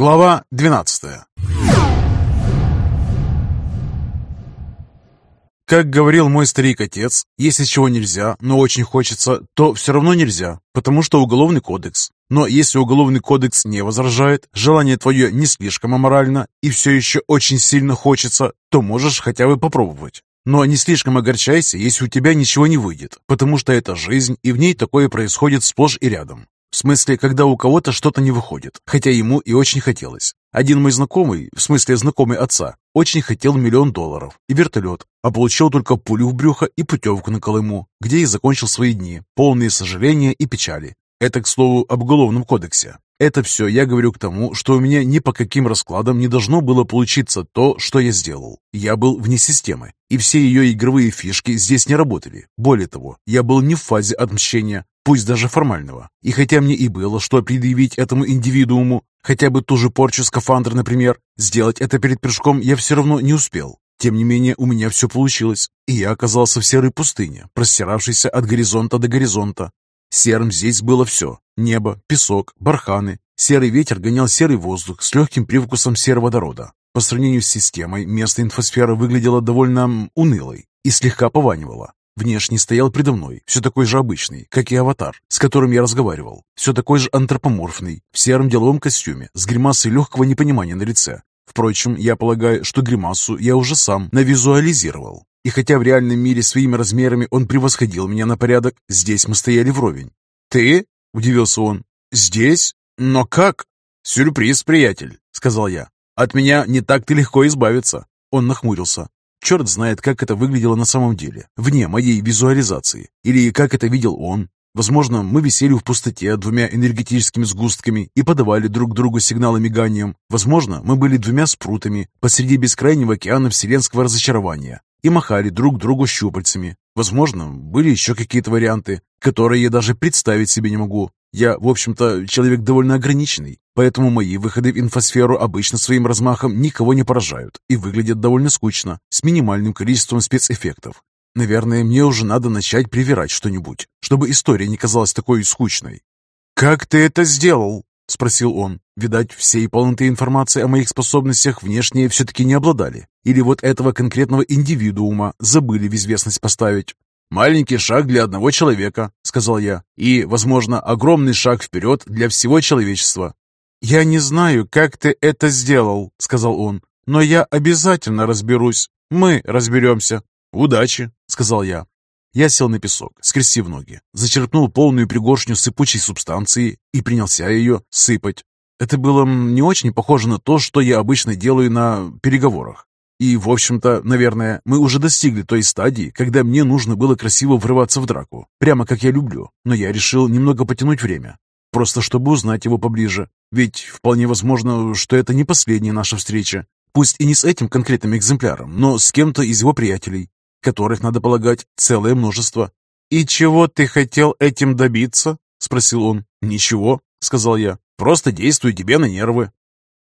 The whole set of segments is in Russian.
Глава 12 Как говорил мой старик-отец, если чего нельзя, но очень хочется, то все равно нельзя, потому что уголовный кодекс. Но если уголовный кодекс не возражает, желание твое не слишком аморально и все еще очень сильно хочется, то можешь хотя бы попробовать. Но не слишком огорчайся, если у тебя ничего не выйдет, потому что это жизнь, и в ней такое происходит сплошь и рядом. В смысле, когда у кого-то что-то не выходит, хотя ему и очень хотелось. Один мой знакомый, в смысле знакомый отца, очень хотел миллион долларов и вертолет, а получил только пулю в брюхо и путевку на Колыму, где и закончил свои дни, полные сожаления и печали. Это, к слову, об уголовном кодексе. Это все я говорю к тому, что у меня ни по каким раскладам не должно было получиться то, что я сделал. Я был вне системы, и все ее игровые фишки здесь не работали. Более того, я был не в фазе отмщения, пусть даже формального. И хотя мне и было что предъявить этому индивидууму, хотя бы ту же порчу скафандра, например, сделать это перед прыжком я все равно не успел. Тем не менее, у меня все получилось, и я оказался в серой пустыне, простиравшейся от горизонта до горизонта. Серым здесь было все. Небо, песок, барханы. Серый ветер гонял серый воздух с легким привкусом сероводорода. По сравнению с системой, место инфосферы выглядело довольно унылой и слегка пованивало. Внешне стоял предо мной, все такой же обычный, как и аватар, с которым я разговаривал, все такой же антропоморфный, в сером деловом костюме, с гримасой легкого непонимания на лице. Впрочем, я полагаю, что гримасу я уже сам навизуализировал. И хотя в реальном мире своими размерами он превосходил меня на порядок, здесь мы стояли вровень. «Ты?» — удивился он. «Здесь? Но как?» «Сюрприз, приятель», — сказал я. «От меня не так-то легко избавиться». Он нахмурился. Черт знает, как это выглядело на самом деле, вне моей визуализации, или как это видел он. Возможно, мы висели в пустоте двумя энергетическими сгустками и подавали друг другу сигналы миганием. Возможно, мы были двумя спрутами посреди бескрайнего океана вселенского разочарования и махали друг другу щупальцами. Возможно, были еще какие-то варианты, которые я даже представить себе не могу. Я, в общем-то, человек довольно ограниченный, Поэтому мои выходы в инфосферу обычно своим размахом никого не поражают и выглядят довольно скучно, с минимальным количеством спецэффектов. Наверное, мне уже надо начать привирать что-нибудь, чтобы история не казалась такой скучной. «Как ты это сделал?» — спросил он. Видать, всей полноты информации о моих способностях внешние все-таки не обладали. Или вот этого конкретного индивидуума забыли в известность поставить. «Маленький шаг для одного человека», — сказал я, «и, возможно, огромный шаг вперед для всего человечества. «Я не знаю, как ты это сделал», — сказал он, «но я обязательно разберусь. Мы разберемся». «Удачи», — сказал я. Я сел на песок, скрестив ноги, зачерпнул полную пригоршню сыпучей субстанции и принялся ее сыпать. Это было не очень похоже на то, что я обычно делаю на переговорах. И, в общем-то, наверное, мы уже достигли той стадии, когда мне нужно было красиво врываться в драку, прямо как я люблю. Но я решил немного потянуть время, просто чтобы узнать его поближе. Ведь вполне возможно, что это не последняя наша встреча. Пусть и не с этим конкретным экземпляром, но с кем-то из его приятелей, которых, надо полагать, целое множество. «И чего ты хотел этим добиться?» — спросил он. «Ничего», — сказал я. «Просто действую тебе на нервы».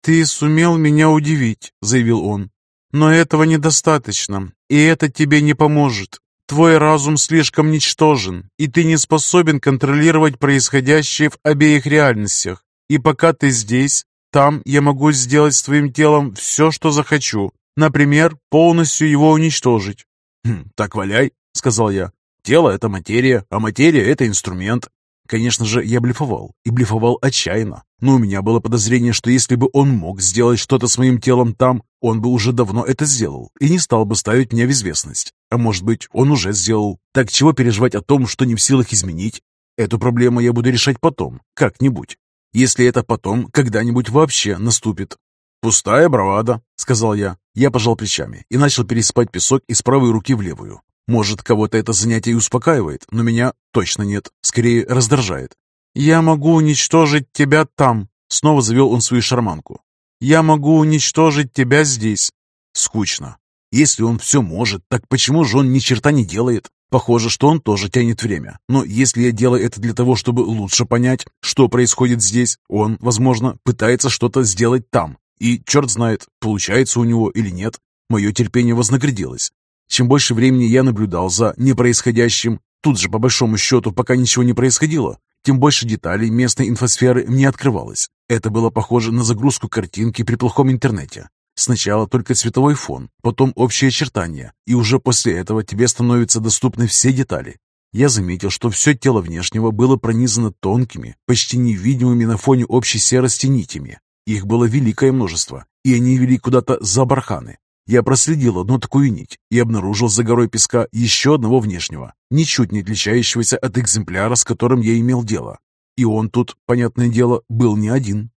«Ты сумел меня удивить», — заявил он. «Но этого недостаточно, и это тебе не поможет. Твой разум слишком ничтожен, и ты не способен контролировать происходящее в обеих реальностях. И пока ты здесь, там я могу сделать с твоим телом все, что захочу. Например, полностью его уничтожить». «Хм, «Так валяй», — сказал я. «Тело — это материя, а материя — это инструмент. Конечно же, я блефовал, и блефовал отчаянно. Но у меня было подозрение, что если бы он мог сделать что-то с моим телом там, он бы уже давно это сделал и не стал бы ставить меня в известность. А может быть, он уже сделал. Так чего переживать о том, что не в силах изменить? Эту проблему я буду решать потом, как-нибудь. Если это потом когда-нибудь вообще наступит. «Пустая бравада», — сказал я. Я пожал плечами и начал пересыпать песок из правой руки в левую. Может, кого-то это занятие и успокаивает, но меня точно нет, скорее раздражает. «Я могу уничтожить тебя там», — снова завел он свою шарманку. «Я могу уничтожить тебя здесь». Скучно. Если он все может, так почему же он ни черта не делает? Похоже, что он тоже тянет время. Но если я делаю это для того, чтобы лучше понять, что происходит здесь, он, возможно, пытается что-то сделать там. И черт знает, получается у него или нет. Мое терпение вознаградилось. Чем больше времени я наблюдал за непроисходящим, тут же по большому счету, пока ничего не происходило, тем больше деталей местной инфосферы мне открывалось. Это было похоже на загрузку картинки при плохом интернете. Сначала только цветовой фон, потом общие очертания, и уже после этого тебе становятся доступны все детали. Я заметил, что все тело внешнего было пронизано тонкими, почти невидимыми на фоне общей серости нитями. Их было великое множество, и они вели куда-то за барханы. Я проследил одну такую нить и обнаружил за горой песка еще одного внешнего, ничуть не отличающегося от экземпляра, с которым я имел дело. И он тут, понятное дело, был не один.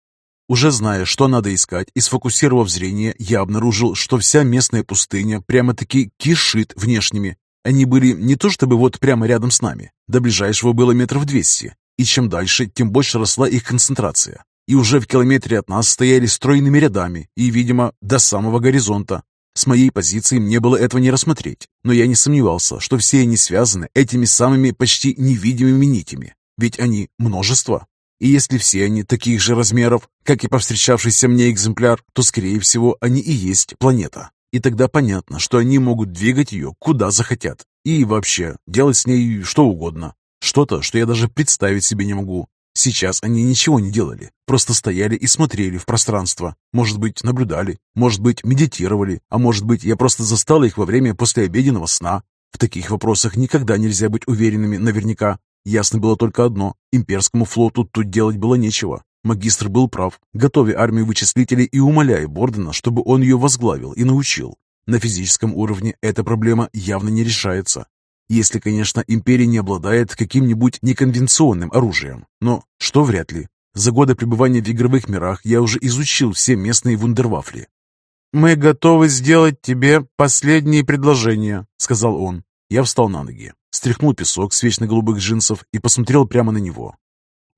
Уже зная, что надо искать, и сфокусировав зрение, я обнаружил, что вся местная пустыня прямо-таки кишит внешними. Они были не то чтобы вот прямо рядом с нами, до ближайшего было метров двести, и чем дальше, тем больше росла их концентрация. И уже в километре от нас стояли стройными рядами, и, видимо, до самого горизонта. С моей позиции мне было этого не рассмотреть, но я не сомневался, что все они связаны этими самыми почти невидимыми нитями, ведь они множество. И если все они таких же размеров, как и повстречавшийся мне экземпляр, то, скорее всего, они и есть планета. И тогда понятно, что они могут двигать ее куда захотят. И вообще, делать с ней что угодно. Что-то, что я даже представить себе не могу. Сейчас они ничего не делали, просто стояли и смотрели в пространство. Может быть, наблюдали, может быть, медитировали, а может быть, я просто застала их во время послеобеденного сна. В таких вопросах никогда нельзя быть уверенными наверняка. Ясно было только одно – имперскому флоту тут делать было нечего. Магистр был прав, готовя армию вычислителей и умоляя Бордена, чтобы он ее возглавил и научил. На физическом уровне эта проблема явно не решается. Если, конечно, империя не обладает каким-нибудь неконвенционным оружием. Но что вряд ли. За годы пребывания в игровых мирах я уже изучил все местные вундервафли. «Мы готовы сделать тебе последние предложения», — сказал он. Я встал на ноги, стряхнул песок с вечно голубых джинсов и посмотрел прямо на него.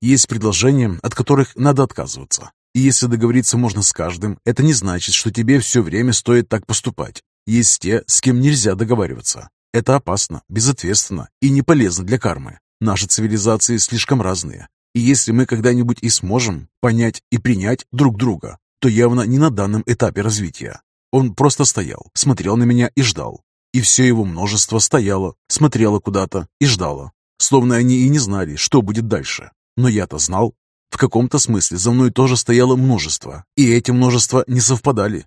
Есть предложения, от которых надо отказываться. И если договориться можно с каждым, это не значит, что тебе все время стоит так поступать. Есть те, с кем нельзя договариваться. Это опасно, безответственно и не полезно для кармы. Наши цивилизации слишком разные. И если мы когда-нибудь и сможем понять и принять друг друга, то явно не на данном этапе развития. Он просто стоял, смотрел на меня и ждал. И все его множество стояло, смотрело куда-то и ждало, словно они и не знали, что будет дальше. Но я-то знал. В каком-то смысле за мной тоже стояло множество, и эти множества не совпадали.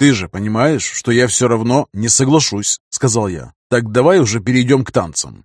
«Ты же понимаешь, что я все равно не соглашусь», — сказал я. «Так давай уже перейдем к танцам».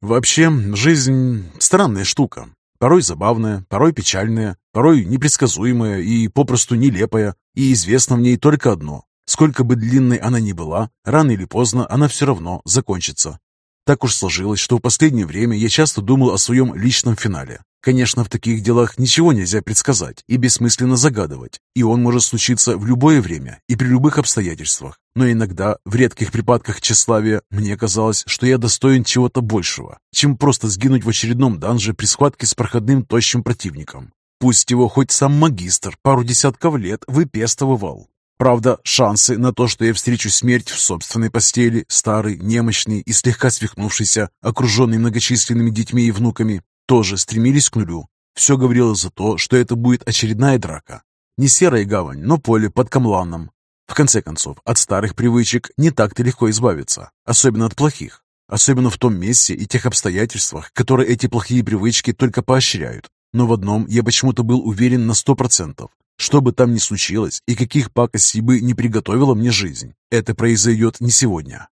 Вообще, жизнь — странная штука. Порой забавная, порой печальная, порой непредсказуемая и попросту нелепая, и известно в ней только одно. Сколько бы длинной она ни была, рано или поздно она все равно закончится. Так уж сложилось, что в последнее время я часто думал о своем личном финале. Конечно, в таких делах ничего нельзя предсказать и бессмысленно загадывать, и он может случиться в любое время и при любых обстоятельствах. Но иногда, в редких припадках тщеславия, мне казалось, что я достоин чего-то большего, чем просто сгинуть в очередном данже при схватке с проходным тощим противником. Пусть его хоть сам магистр пару десятков лет выпестовывал. Правда, шансы на то, что я встречу смерть в собственной постели, старый, немощный и слегка свихнувшийся, окруженный многочисленными детьми и внуками, тоже стремились к нулю. Все говорило за то, что это будет очередная драка. Не серая гавань, но поле под камланом. В конце концов, от старых привычек не так-то легко избавиться, особенно от плохих. Особенно в том месте и тех обстоятельствах, которые эти плохие привычки только поощряют. Но в одном я почему-то был уверен на сто процентов. Что бы там ни случилось и каких пакостей бы не приготовила мне жизнь, это произойдет не сегодня.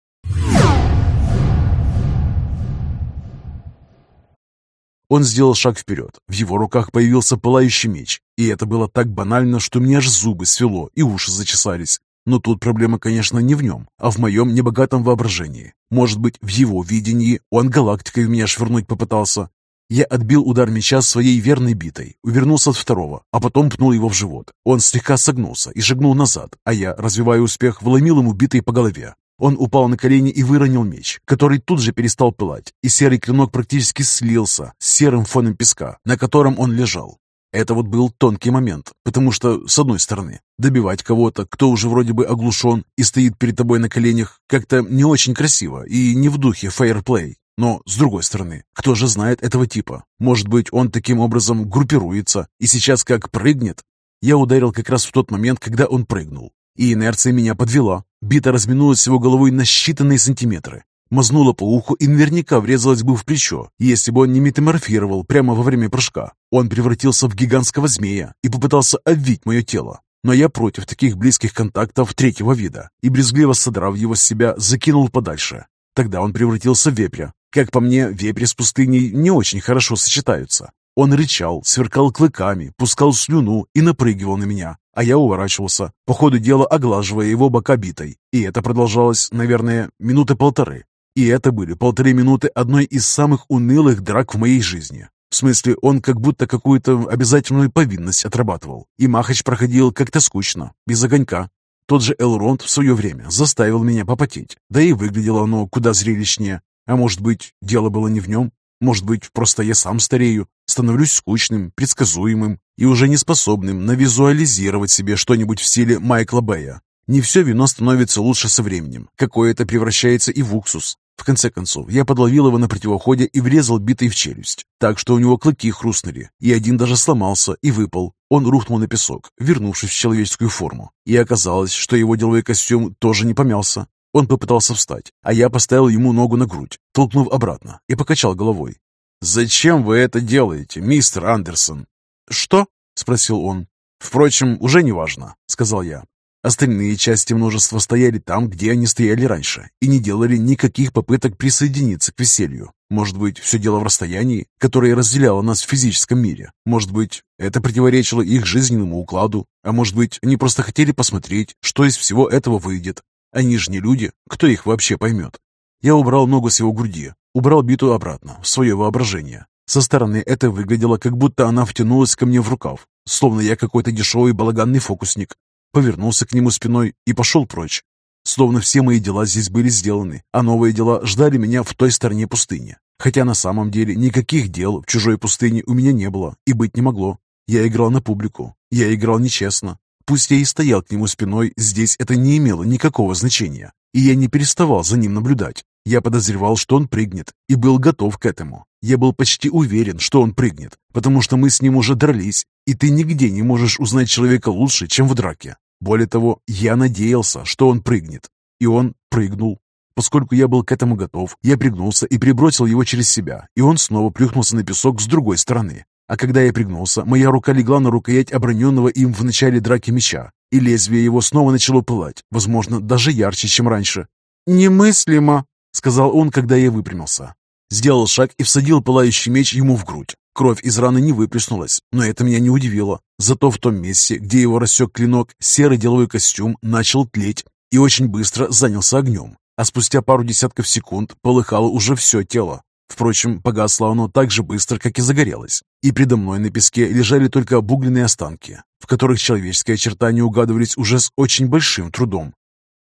Он сделал шаг вперед. В его руках появился пылающий меч. И это было так банально, что мне аж зубы свело и уши зачесались. Но тут проблема, конечно, не в нем, а в моем небогатом воображении. Может быть, в его видении он галактикой в меня швырнуть попытался. Я отбил удар меча своей верной битой, увернулся от второго, а потом пнул его в живот. Он слегка согнулся и шагнул назад, а я, развивая успех, вломил ему битой по голове. Он упал на колени и выронил меч, который тут же перестал пылать, и серый клинок практически слился с серым фоном песка, на котором он лежал. Это вот был тонкий момент, потому что, с одной стороны, добивать кого-то, кто уже вроде бы оглушен и стоит перед тобой на коленях, как-то не очень красиво и не в духе фейерплей. Но, с другой стороны, кто же знает этого типа? Может быть, он таким образом группируется и сейчас как прыгнет? Я ударил как раз в тот момент, когда он прыгнул. И инерция меня подвела. Бита разминулась его головой на считанные сантиметры. Мазнула по уху и наверняка врезалась бы в плечо, если бы он не метаморфировал прямо во время прыжка. Он превратился в гигантского змея и попытался обвить мое тело. Но я против таких близких контактов третьего вида и, брезгливо содрав его с себя, закинул подальше. Тогда он превратился в вепря. Как по мне, вепри с пустыней не очень хорошо сочетаются. Он рычал, сверкал клыками, пускал слюну и напрыгивал на меня, а я уворачивался, по ходу дела оглаживая его бока битой. И это продолжалось, наверное, минуты полторы. И это были полторы минуты одной из самых унылых драк в моей жизни. В смысле, он как будто какую-то обязательную повинность отрабатывал. И Махач проходил как-то скучно, без огонька. Тот же Элронд в свое время заставил меня попотеть. Да и выглядело оно куда зрелищнее. А может быть, дело было не в нем? Может быть, просто я сам старею, становлюсь скучным, предсказуемым и уже не способным навизуализировать себе что-нибудь в стиле Майкла Бэя. Не все вино становится лучше со временем. Какое-то превращается и в уксус. В конце концов, я подловил его на противоходе и врезал битой в челюсть, так что у него клыки хрустнули, и один даже сломался и выпал. Он рухнул на песок, вернувшись в человеческую форму, и оказалось, что его деловой костюм тоже не помялся. Он попытался встать, а я поставил ему ногу на грудь, толкнув обратно, и покачал головой. «Зачем вы это делаете, мистер Андерсон?» «Что?» — спросил он. «Впрочем, уже не важно», — сказал я. Остальные части множества стояли там, где они стояли раньше, и не делали никаких попыток присоединиться к веселью. Может быть, все дело в расстоянии, которое разделяло нас в физическом мире. Может быть, это противоречило их жизненному укладу. А может быть, они просто хотели посмотреть, что из всего этого выйдет. Они же не люди, кто их вообще поймет? Я убрал ногу с его груди, убрал биту обратно, в свое воображение. Со стороны это выглядело, как будто она втянулась ко мне в рукав, словно я какой-то дешевый балаганный фокусник, повернулся к нему спиной и пошел прочь. Словно все мои дела здесь были сделаны, а новые дела ждали меня в той стороне пустыни. Хотя на самом деле никаких дел в чужой пустыне у меня не было и быть не могло. Я играл на публику, я играл нечестно. Пусть я и стоял к нему спиной, здесь это не имело никакого значения, и я не переставал за ним наблюдать. Я подозревал, что он прыгнет, и был готов к этому. Я был почти уверен, что он прыгнет, потому что мы с ним уже дрались, и ты нигде не можешь узнать человека лучше, чем в драке. Более того, я надеялся, что он прыгнет. И он прыгнул. Поскольку я был к этому готов, я пригнулся и прибросил его через себя, и он снова плюхнулся на песок с другой стороны. А когда я пригнулся, моя рука легла на рукоять оброненного им в начале драки меча, и лезвие его снова начало пылать, возможно, даже ярче, чем раньше. «Немыслимо!» — сказал он, когда я выпрямился. Сделал шаг и всадил пылающий меч ему в грудь. Кровь из раны не выплеснулась, но это меня не удивило. Зато в том месте, где его рассек клинок, серый деловой костюм начал тлеть и очень быстро занялся огнем. А спустя пару десятков секунд полыхало уже все тело. Впрочем, погасло оно так же быстро, как и загорелось. И предо мной на песке лежали только обугленные останки, в которых человеческие очертания угадывались уже с очень большим трудом.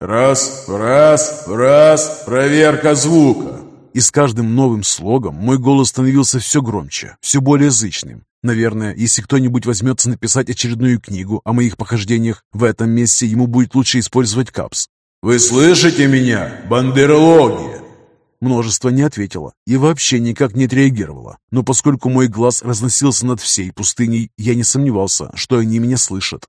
«Раз, раз, раз, проверка звука!» И с каждым новым слогом мой голос становился все громче, все более зычным. Наверное, если кто-нибудь возьмется написать очередную книгу о моих похождениях, в этом месте ему будет лучше использовать капс. «Вы слышите меня, бандерологи?» Множество не ответило и вообще никак не отреагировало. Но поскольку мой глаз разносился над всей пустыней, я не сомневался, что они меня слышат.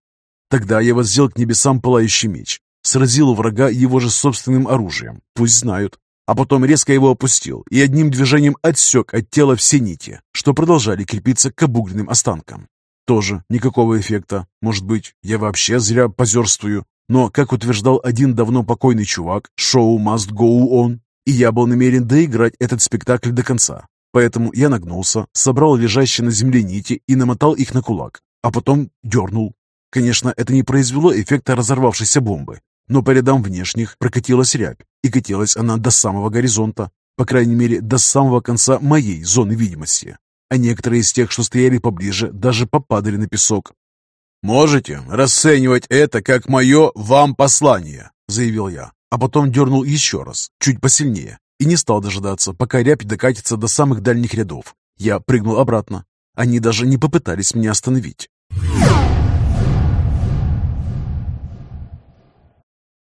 Тогда я воздел к небесам пылающий меч, сразил врага его же собственным оружием. Пусть знают а потом резко его опустил и одним движением отсек от тела все нити, что продолжали крепиться к обугленным останкам. Тоже никакого эффекта. Может быть, я вообще зря позерствую. Но, как утверждал один давно покойный чувак, шоу must go on, и я был намерен доиграть этот спектакль до конца. Поэтому я нагнулся, собрал лежащие на земле нити и намотал их на кулак, а потом дернул. Конечно, это не произвело эффекта разорвавшейся бомбы, но по рядам внешних прокатилась рябь, и катилась она до самого горизонта, по крайней мере, до самого конца моей зоны видимости. А некоторые из тех, что стояли поближе, даже попадали на песок. «Можете расценивать это как мое вам послание», — заявил я, а потом дернул еще раз, чуть посильнее, и не стал дожидаться, пока рябь докатится до самых дальних рядов. Я прыгнул обратно. Они даже не попытались меня остановить.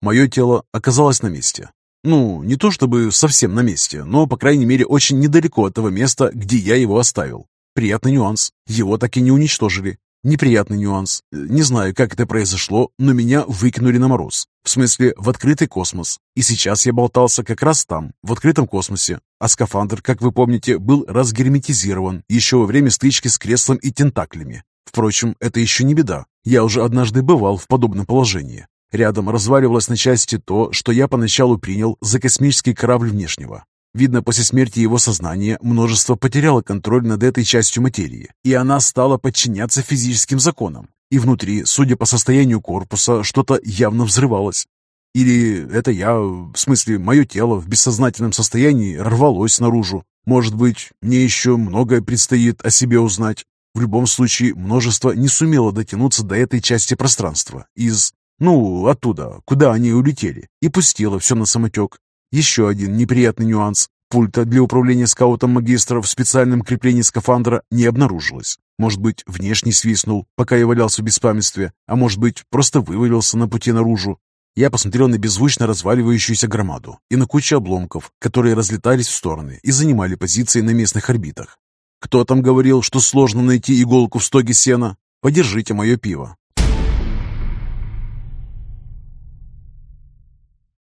Мое тело оказалось на месте. Ну, не то чтобы совсем на месте, но, по крайней мере, очень недалеко от того места, где я его оставил. Приятный нюанс. Его так и не уничтожили. Неприятный нюанс. Не знаю, как это произошло, но меня выкинули на мороз. В смысле, в открытый космос. И сейчас я болтался как раз там, в открытом космосе. А скафандр, как вы помните, был разгерметизирован еще во время стычки с креслом и тентаклями. Впрочем, это еще не беда. Я уже однажды бывал в подобном положении. Рядом разваливалось на части то, что я поначалу принял за космический корабль внешнего. Видно, после смерти его сознания множество потеряло контроль над этой частью материи, и она стала подчиняться физическим законам. И внутри, судя по состоянию корпуса, что-то явно взрывалось. Или это я, в смысле, мое тело в бессознательном состоянии рвалось наружу. Может быть, мне еще многое предстоит о себе узнать. В любом случае, множество не сумело дотянуться до этой части пространства из, ну, оттуда, куда они улетели, и пустило все на самотек. Еще один неприятный нюанс. Пульта для управления скаутом магистра в специальном креплении скафандра не обнаружилось. Может быть, внешне свистнул, пока я валялся в беспамятстве, а может быть, просто вывалился на пути наружу. Я посмотрел на беззвучно разваливающуюся громаду и на кучу обломков, которые разлетались в стороны и занимали позиции на местных орбитах. Кто там говорил, что сложно найти иголку в стоге сена? Подержите мое пиво.